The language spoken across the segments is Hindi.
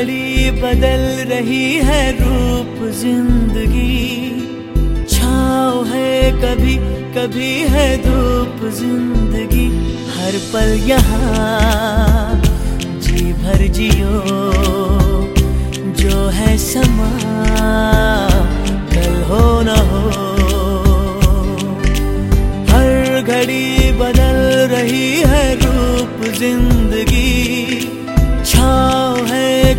घड़ी बदल रही है रूप ज़िंदगी। छाव है कभी कभी है धूप ज़िंदगी। हर पल यहाँ जी भर जियो, जो है समा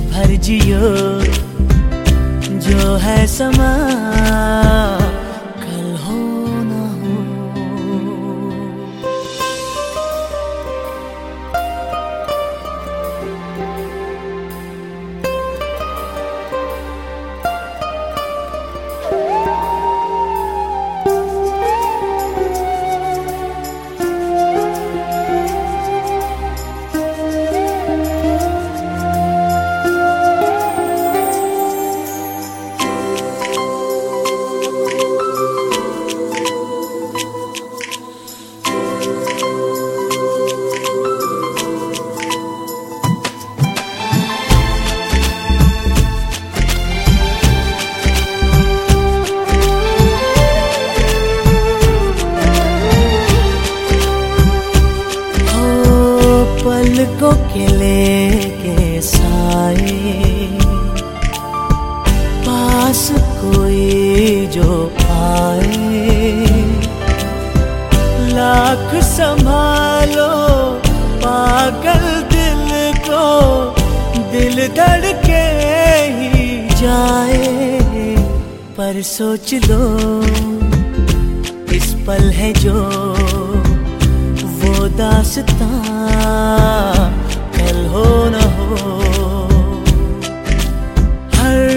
भर जियो जो है समा। के लेके साए। पास कोई जो आए। लाख संभालो, पागल दिल को, दिल धड़के ही जाए। पर सोच लो, इस पल है जो वो दासता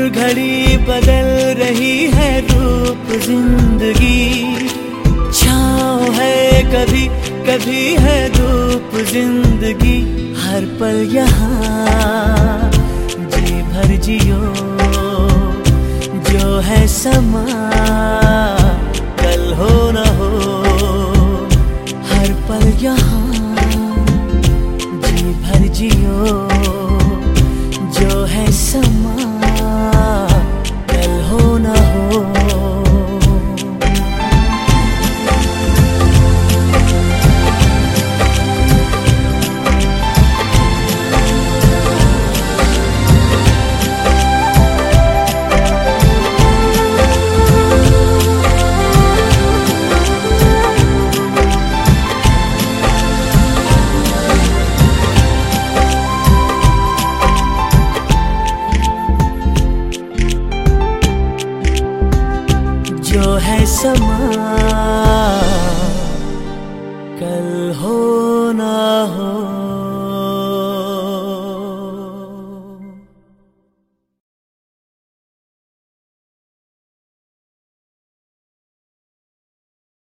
घड़ी बदल रही है रूप ज़िंदगी। छाओ है कभी कभी है रूप ज़िंदगी। हर पल यहाँ, जी भर जियो, जो है समा। है समा। कल हो ना हो।